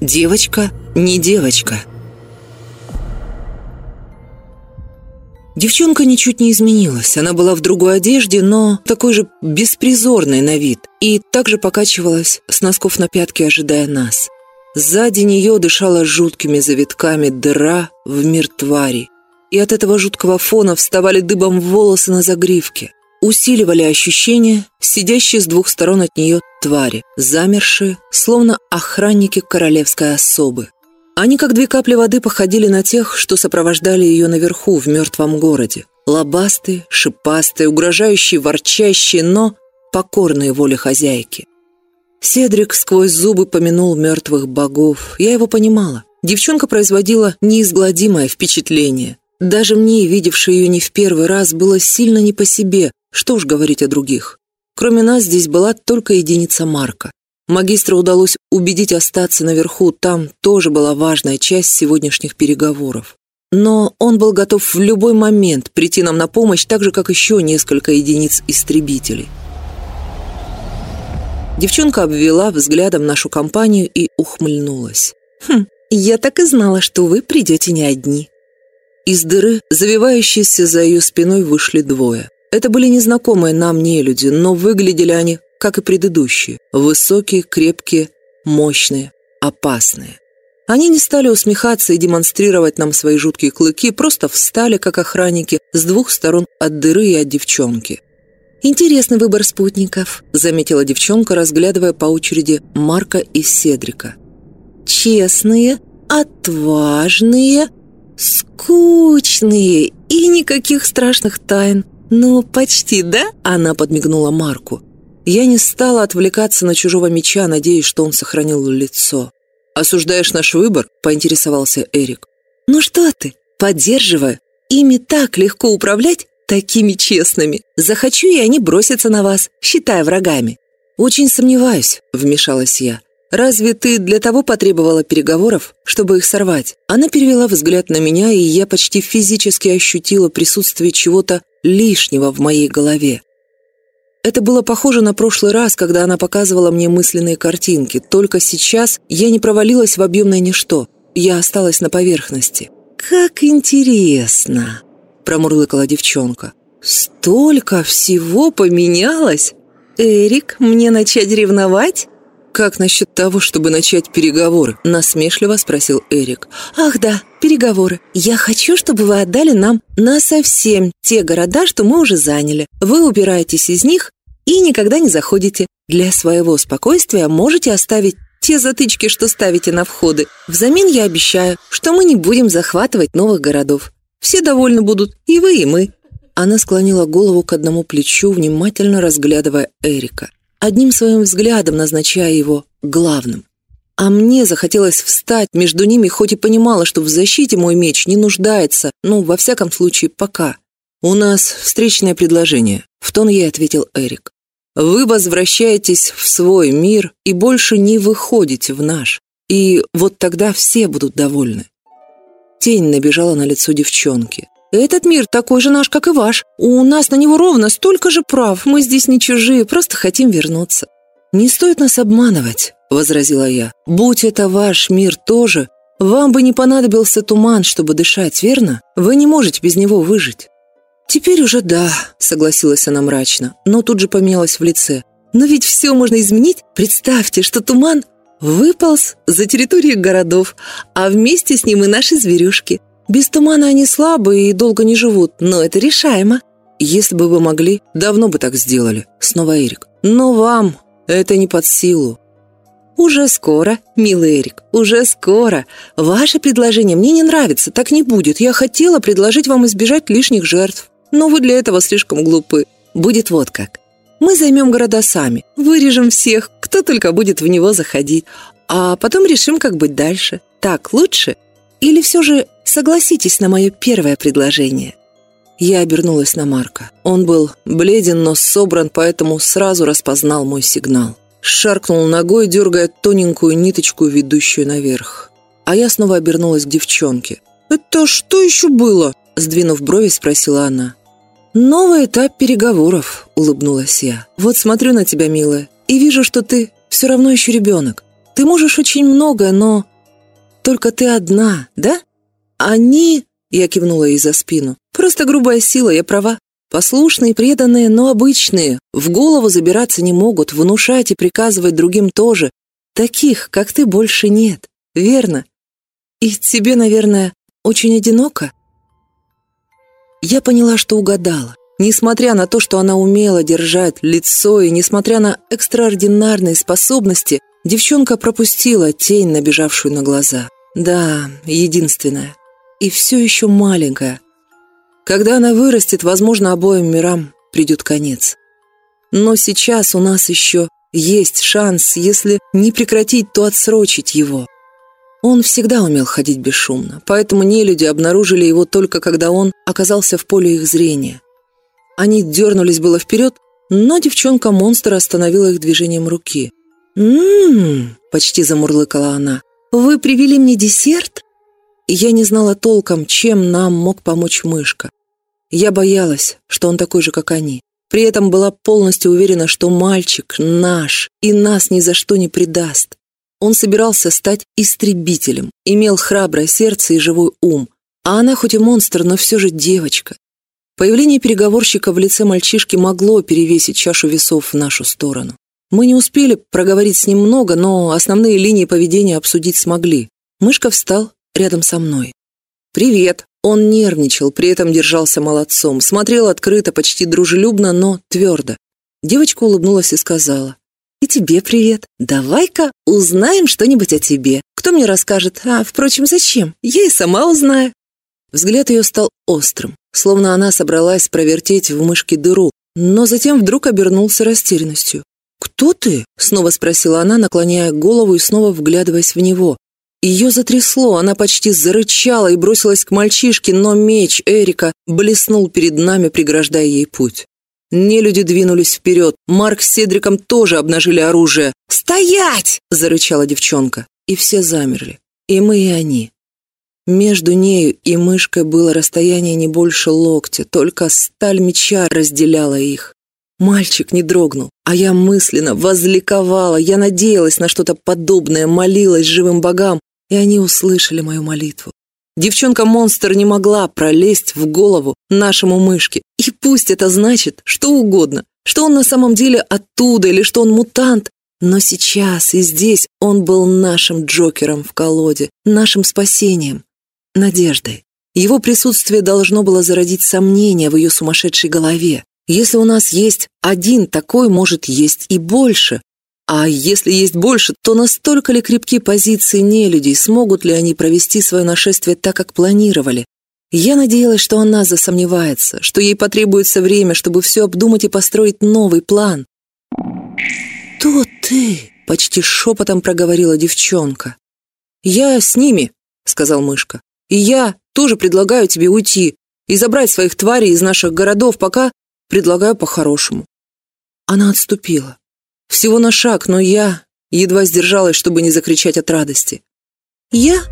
Девочка не девочка. Девчонка ничуть не изменилась. Она была в другой одежде, но такой же беспризорной на вид. И также покачивалась с носков на пятки, ожидая нас. Сзади нее дышала жуткими завитками дыра в мир твари. И от этого жуткого фона вставали дыбом волосы на загривке. Усиливали ощущение, сидящие с двух сторон от нее твари, замершие, словно охранники королевской особы. Они, как две капли воды, походили на тех, что сопровождали ее наверху, в мертвом городе. Лобастые, шипастые, угрожающие, ворчащие, но покорные воле хозяйки. Седрик сквозь зубы помянул мертвых богов. Я его понимала. Девчонка производила неизгладимое впечатление. Даже мне, видевшей ее не в первый раз, было сильно не по себе, что уж говорить о других. Кроме нас здесь была только единица Марка. Магистру удалось убедить остаться наверху, там тоже была важная часть сегодняшних переговоров. Но он был готов в любой момент прийти нам на помощь, так же, как еще несколько единиц истребителей. Девчонка обвела взглядом нашу компанию и ухмыльнулась. «Хм, я так и знала, что вы придете не одни». Из дыры, завивающейся за ее спиной, вышли двое. Это были незнакомые нам не люди, но выглядели они как и предыдущие, высокие, крепкие, мощные, опасные. Они не стали усмехаться и демонстрировать нам свои жуткие клыки, просто встали, как охранники, с двух сторон от дыры и от девчонки. «Интересный выбор спутников», — заметила девчонка, разглядывая по очереди Марка и Седрика. «Честные, отважные, скучные и никаких страшных тайн. Ну, почти, да?» — она подмигнула Марку. Я не стала отвлекаться на чужого меча, надеясь, что он сохранил лицо. «Осуждаешь наш выбор?» – поинтересовался Эрик. «Ну что ты, поддерживаю. Ими так легко управлять, такими честными. Захочу, и они бросятся на вас, считая врагами». «Очень сомневаюсь», – вмешалась я. «Разве ты для того потребовала переговоров, чтобы их сорвать?» Она перевела взгляд на меня, и я почти физически ощутила присутствие чего-то лишнего в моей голове. Это было похоже на прошлый раз, когда она показывала мне мысленные картинки. Только сейчас я не провалилась в объемное ничто. Я осталась на поверхности. «Как интересно!» – промурлыкала девчонка. «Столько всего поменялось! Эрик, мне начать ревновать?» «Как насчет того, чтобы начать переговоры?» – насмешливо спросил Эрик. «Ах да, переговоры. Я хочу, чтобы вы отдали нам на совсем те города, что мы уже заняли. Вы убираетесь из них и никогда не заходите. Для своего спокойствия можете оставить те затычки, что ставите на входы. Взамен я обещаю, что мы не будем захватывать новых городов. Все довольны будут, и вы, и мы». Она склонила голову к одному плечу, внимательно разглядывая Эрика, одним своим взглядом назначая его главным. А мне захотелось встать между ними, хоть и понимала, что в защите мой меч не нуждается, ну, во всяком случае, пока. «У нас встречное предложение», — в тон ей ответил Эрик. Вы возвращаетесь в свой мир и больше не выходите в наш. И вот тогда все будут довольны. Тень набежала на лицо девчонки. «Этот мир такой же наш, как и ваш. У нас на него ровно столько же прав. Мы здесь не чужие, просто хотим вернуться». «Не стоит нас обманывать», — возразила я. «Будь это ваш мир тоже, вам бы не понадобился туман, чтобы дышать, верно? Вы не можете без него выжить». «Теперь уже да», — согласилась она мрачно, но тут же поменялась в лице. «Но ведь все можно изменить. Представьте, что туман выполз за территорию городов, а вместе с ним и наши зверюшки. Без тумана они слабые и долго не живут, но это решаемо». «Если бы вы могли, давно бы так сделали», — снова Эрик. «Но вам это не под силу». «Уже скоро, милый Эрик, уже скоро. Ваше предложение мне не нравится, так не будет. Я хотела предложить вам избежать лишних жертв. Но вы для этого слишком глупы. Будет вот как. Мы займем города сами, вырежем всех, кто только будет в него заходить, а потом решим, как быть дальше. Так лучше? Или все же согласитесь на мое первое предложение?» Я обернулась на Марка. Он был бледен, но собран, поэтому сразу распознал мой сигнал. Шаркнул ногой, дергая тоненькую ниточку, ведущую наверх. А я снова обернулась к девчонке. «Это что еще было?» Сдвинув брови, спросила она. «Новый этап переговоров», — улыбнулась я. «Вот смотрю на тебя, милая, и вижу, что ты все равно еще ребенок. Ты можешь очень многое, но... Только ты одна, да? Они...» — я кивнула ей за спину. «Просто грубая сила, я права. Послушные, преданные, но обычные. В голову забираться не могут, внушать и приказывать другим тоже. Таких, как ты, больше нет. Верно? И тебе, наверное, очень одиноко?» Я поняла, что угадала. Несмотря на то, что она умела держать лицо, и несмотря на экстраординарные способности, девчонка пропустила тень, набежавшую на глаза. Да, единственная. И все еще маленькая. Когда она вырастет, возможно, обоим мирам придет конец. Но сейчас у нас еще есть шанс, если не прекратить, то отсрочить его. Он всегда умел ходить бесшумно, поэтому нелюди обнаружили его только когда он оказался в поле их зрения. Они дернулись было вперед, но девчонка-монстр остановила их движением руки. «М-м-м», почти замурлыкала она, «вы привели мне десерт?» Я не знала толком, чем нам мог помочь мышка. Я боялась, что он такой же, как они. При этом была полностью уверена, что мальчик наш и нас ни за что не предаст. Он собирался стать истребителем, имел храброе сердце и живой ум. А она хоть и монстр, но все же девочка. Появление переговорщика в лице мальчишки могло перевесить чашу весов в нашу сторону. Мы не успели проговорить с ним много, но основные линии поведения обсудить смогли. Мышка встал рядом со мной. «Привет!» Он нервничал, при этом держался молодцом, смотрел открыто, почти дружелюбно, но твердо. Девочка улыбнулась и сказала. «И тебе привет. Давай-ка узнаем что-нибудь о тебе. Кто мне расскажет? А, впрочем, зачем? Я и сама узнаю». Взгляд ее стал острым, словно она собралась провертеть в мышке дыру, но затем вдруг обернулся растерянностью. «Кто ты?» — снова спросила она, наклоняя голову и снова вглядываясь в него. Ее затрясло, она почти зарычала и бросилась к мальчишке, но меч Эрика блеснул перед нами, преграждая ей путь. Нелюди двинулись вперед. Марк с Седриком тоже обнажили оружие. «Стоять!» — зарычала девчонка. И все замерли. И мы, и они. Между нею и мышкой было расстояние не больше локтя, только сталь меча разделяла их. Мальчик не дрогнул, а я мысленно возликовала, я надеялась на что-то подобное, молилась живым богам, и они услышали мою молитву. Девчонка-монстр не могла пролезть в голову нашему мышке. И пусть это значит что угодно, что он на самом деле оттуда или что он мутант, но сейчас и здесь он был нашим Джокером в колоде, нашим спасением надеждой. Его присутствие должно было зародить сомнения в ее сумасшедшей голове. Если у нас есть один такой, может, есть и больше. А если есть больше, то настолько ли крепки позиции нелюдей, смогут ли они провести свое нашествие так, как планировали? Я надеялась, что она засомневается, что ей потребуется время, чтобы все обдумать и построить новый план. «Кто ты?» — почти шепотом проговорила девчонка. «Я с ними», — сказал мышка. И я тоже предлагаю тебе уйти и забрать своих тварей из наших городов, пока предлагаю по-хорошему». Она отступила. Всего на шаг, но я едва сдержалась, чтобы не закричать от радости. «Я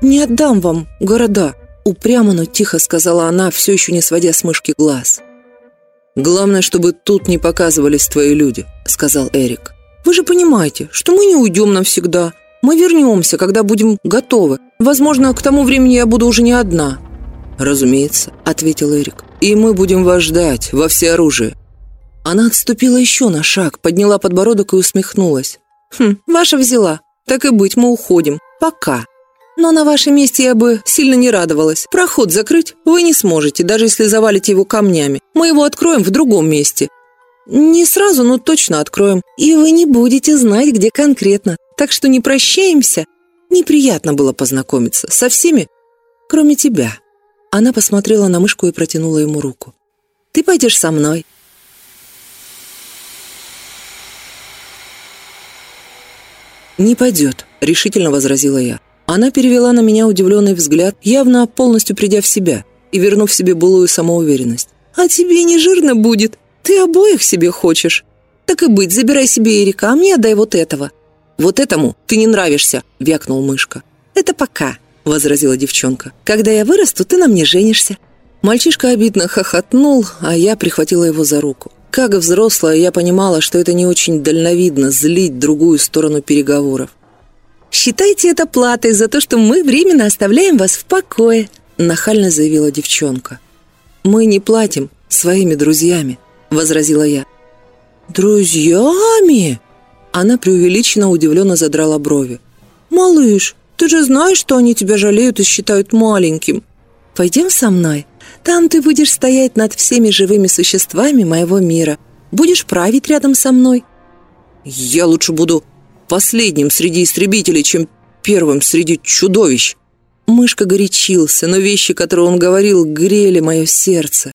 не отдам вам города», — упрямо, но тихо сказала она, все еще не сводя с мышки глаз. «Главное, чтобы тут не показывались твои люди», — сказал Эрик. «Вы же понимаете, что мы не уйдем навсегда. Мы вернемся, когда будем готовы. Возможно, к тому времени я буду уже не одна». «Разумеется», — ответил Эрик. «И мы будем вас ждать во всеоружие». Она отступила еще на шаг, подняла подбородок и усмехнулась. «Хм, ваша взяла. Так и быть, мы уходим. Пока. Но на вашем месте я бы сильно не радовалась. Проход закрыть вы не сможете, даже если завалите его камнями. Мы его откроем в другом месте. Не сразу, но точно откроем. И вы не будете знать, где конкретно так что не прощаемся. Неприятно было познакомиться со всеми, кроме тебя». Она посмотрела на мышку и протянула ему руку. «Ты пойдешь со мной». «Не пойдет», — решительно возразила я. Она перевела на меня удивленный взгляд, явно полностью придя в себя и вернув себе былую самоуверенность. «А тебе не жирно будет? Ты обоих себе хочешь? Так и быть, забирай себе Эрика, а мне отдай вот этого. «Вот этому ты не нравишься», — вякнул мышка. «Это пока», — возразила девчонка. «Когда я вырасту, ты на мне женишься». Мальчишка обидно хохотнул, а я прихватила его за руку. Как взрослая, я понимала, что это не очень дальновидно злить другую сторону переговоров. Считайте это платой за то, что мы временно оставляем вас в покое», нахально заявила девчонка. «Мы не платим своими друзьями», возразила я. «Друзьями?» Она преувеличенно удивленно задрала брови. «Малыш, ты же знаешь, что они тебя жалеют и считают маленьким. Пойдем со мной. Там ты будешь стоять над всеми живыми существами моего мира. Будешь править рядом со мной». «Я лучше буду последним среди истребителей, чем первым среди чудовищ». Мышка горячился, но вещи, которые он говорил, грели мое сердце.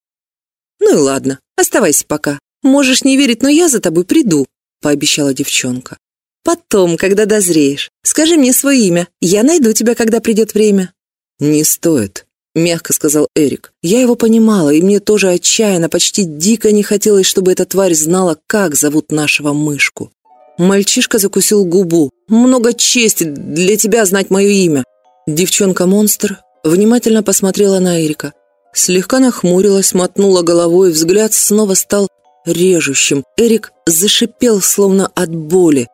«Ну и ладно, оставайся пока. Можешь не верить, но я за тобой приду», — пообещала девчонка. «Потом, когда дозреешь. Скажи мне свое имя. Я найду тебя, когда придет время». «Не стоит», — мягко сказал Эрик. Я его понимала, и мне тоже отчаянно, почти дико не хотелось, чтобы эта тварь знала, как зовут нашего мышку. Мальчишка закусил губу. «Много чести для тебя знать мое имя». Девчонка-монстр внимательно посмотрела на Эрика. Слегка нахмурилась, мотнула головой, взгляд снова стал режущим. Эрик зашипел, словно от боли.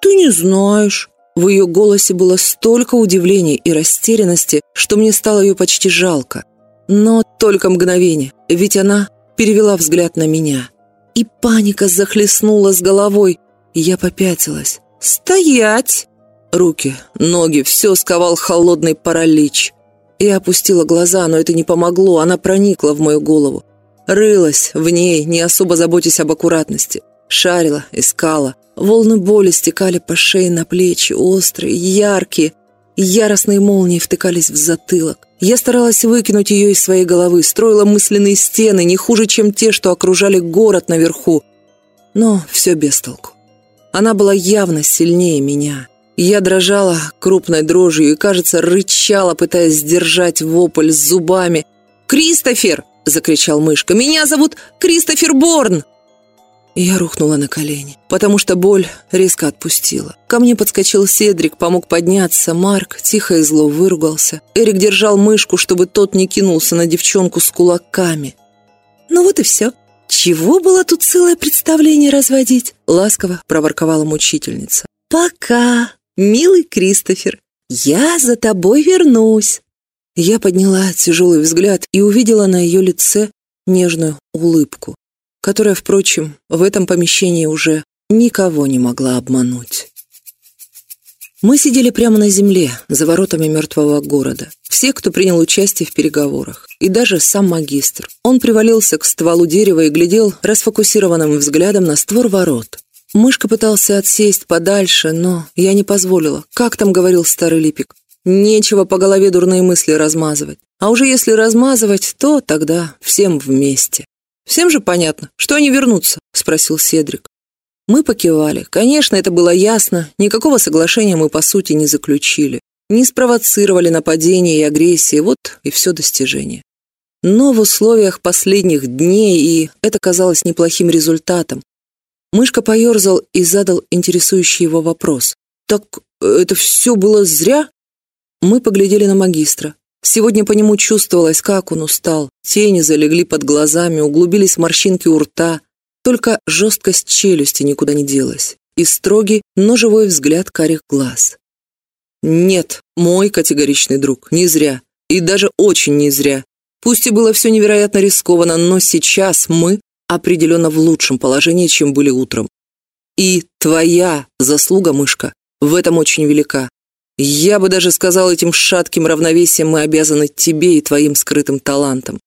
«Ты не знаешь». В ее голосе было столько удивления и растерянности, что мне стало ее почти жалко. Но только мгновение, ведь она перевела взгляд на меня. И паника захлестнула с головой. Я попятилась. «Стоять!» Руки, ноги, все сковал холодный паралич. Я опустила глаза, но это не помогло, она проникла в мою голову. Рылась в ней, не особо заботясь об аккуратности. Шарила, искала. Волны боли стекали по шее на плечи, острые, яркие. Яростные молнии втыкались в затылок. Я старалась выкинуть ее из своей головы, строила мысленные стены, не хуже, чем те, что окружали город наверху. Но все без толку. Она была явно сильнее меня. Я дрожала крупной дрожью и, кажется, рычала, пытаясь сдержать вопль зубами. «Кристофер!» — закричал мышка. «Меня зовут Кристофер Борн!» Я рухнула на колени, потому что боль резко отпустила. Ко мне подскочил Седрик, помог подняться. Марк тихо и зло выругался. Эрик держал мышку, чтобы тот не кинулся на девчонку с кулаками. «Ну вот и все. Чего было тут целое представление разводить?» Ласково проворковала мучительница. «Пока, милый Кристофер. Я за тобой вернусь». Я подняла тяжелый взгляд и увидела на ее лице нежную улыбку, которая, впрочем, в этом помещении уже никого не могла обмануть. Мы сидели прямо на земле, за воротами мертвого города. Все, кто принял участие в переговорах. И даже сам магистр. Он привалился к стволу дерева и глядел расфокусированным взглядом на створ ворот. Мышка пытался отсесть подальше, но я не позволила. Как там говорил старый Липик? Нечего по голове дурные мысли размазывать. А уже если размазывать, то тогда всем вместе. «Всем же понятно, что они вернутся?» – спросил Седрик. Мы покивали. Конечно, это было ясно. Никакого соглашения мы, по сути, не заключили. Не спровоцировали нападение и агрессии. Вот и все достижение. Но в условиях последних дней, и это казалось неплохим результатом. Мышка поерзал и задал интересующий его вопрос. «Так это все было зря?» Мы поглядели на магистра. Сегодня по нему чувствовалось, как он устал. Тени залегли под глазами, углубились морщинки у рта. Только жесткость челюсти никуда не делась. И строгий, но живой взгляд карих глаз. «Нет, мой категоричный друг, не зря. И даже очень не зря. Пусть и было все невероятно рискованно, но сейчас мы определенно в лучшем положении, чем были утром. И твоя заслуга, мышка, в этом очень велика. Я бы даже сказал, этим шатким равновесием мы обязаны тебе и твоим скрытым талантам.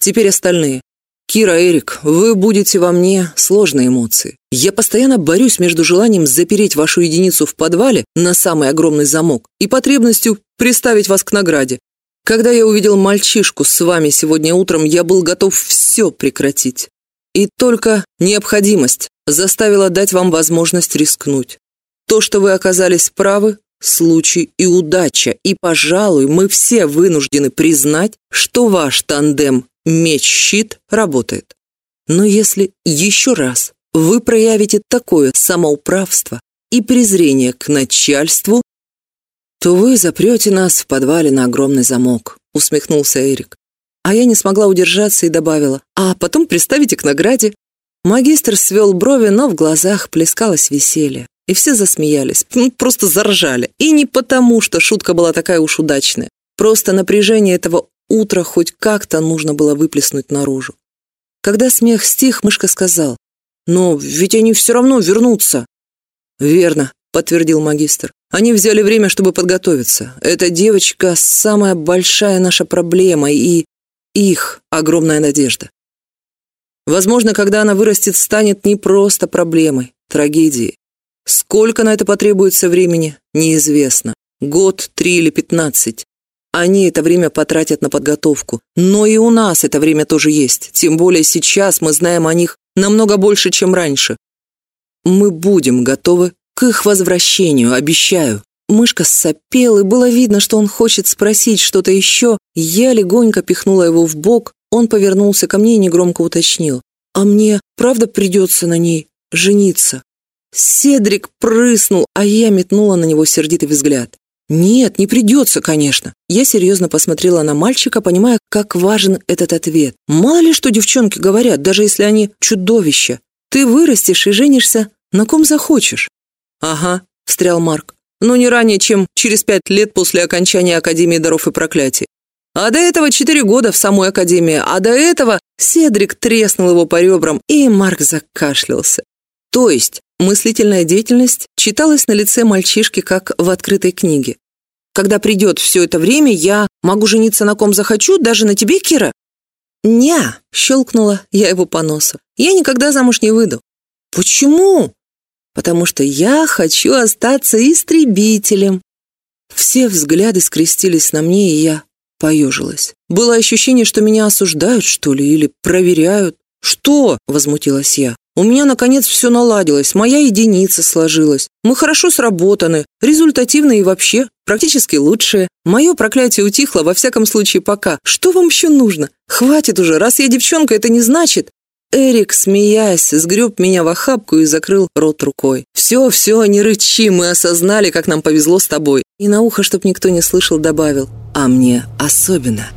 Теперь остальные. Кира, Эрик, вы будете во мне сложные эмоции. Я постоянно борюсь между желанием запереть вашу единицу в подвале на самый огромный замок и потребностью приставить вас к награде. Когда я увидел мальчишку с вами сегодня утром, я был готов все прекратить. И только необходимость заставила дать вам возможность рискнуть. То, что вы оказались правы, случай и удача, и, пожалуй, мы все вынуждены признать, что ваш тандем меч-щит работает. Но если еще раз вы проявите такое самоуправство и презрение к начальству, то вы запрете нас в подвале на огромный замок», — усмехнулся Эрик. А я не смогла удержаться и добавила, «А потом приставите к награде». Магистр свел брови, но в глазах плескалось веселье. И все засмеялись, ну, просто заржали. И не потому, что шутка была такая уж удачная. Просто напряжение этого утра хоть как-то нужно было выплеснуть наружу. Когда смех стих, мышка сказал, «Но ведь они все равно вернутся». «Верно», — подтвердил магистр. «Они взяли время, чтобы подготовиться. Эта девочка — самая большая наша проблема и их огромная надежда. Возможно, когда она вырастет, станет не просто проблемой, трагедией. Сколько на это потребуется времени, неизвестно. Год, три или пятнадцать. Они это время потратят на подготовку. Но и у нас это время тоже есть. Тем более сейчас мы знаем о них намного больше, чем раньше. Мы будем готовы к их возвращению, обещаю. Мышка сопел, и было видно, что он хочет спросить что-то еще. Я легонько пихнула его в бок, он повернулся ко мне и негромко уточнил. «А мне правда придется на ней жениться?» Седрик прыснул, а я метнула на него сердитый взгляд. «Нет, не придется, конечно». Я серьезно посмотрела на мальчика, понимая, как важен этот ответ. Мало ли что девчонки говорят, даже если они чудовища. Ты вырастешь и женишься на ком захочешь. «Ага», — встрял Марк. «Но не ранее, чем через пять лет после окончания Академии даров и проклятий. А до этого четыре года в самой Академии, а до этого Седрик треснул его по ребрам, и Марк закашлялся. То есть мыслительная деятельность читалась на лице мальчишки, как в открытой книге. «Когда придет все это время, я могу жениться на ком захочу, даже на тебе, Кира?» «Ня!» — щелкнула я его по носу. «Я никогда замуж не выйду». «Почему?» «Потому что я хочу остаться истребителем». Все взгляды скрестились на мне, и я поежилась. Было ощущение, что меня осуждают, что ли, или проверяют. «Что?» — возмутилась я. У меня, наконец, все наладилось, моя единица сложилась. Мы хорошо сработаны, результативны и вообще, практически лучшие. Мое проклятие утихло, во всяком случае, пока. Что вам еще нужно? Хватит уже, раз я девчонка, это не значит. Эрик, смеясь, сгреб меня в охапку и закрыл рот рукой. «Все, все, не рычи, мы осознали, как нам повезло с тобой». И на ухо, чтоб никто не слышал, добавил. «А мне особенно».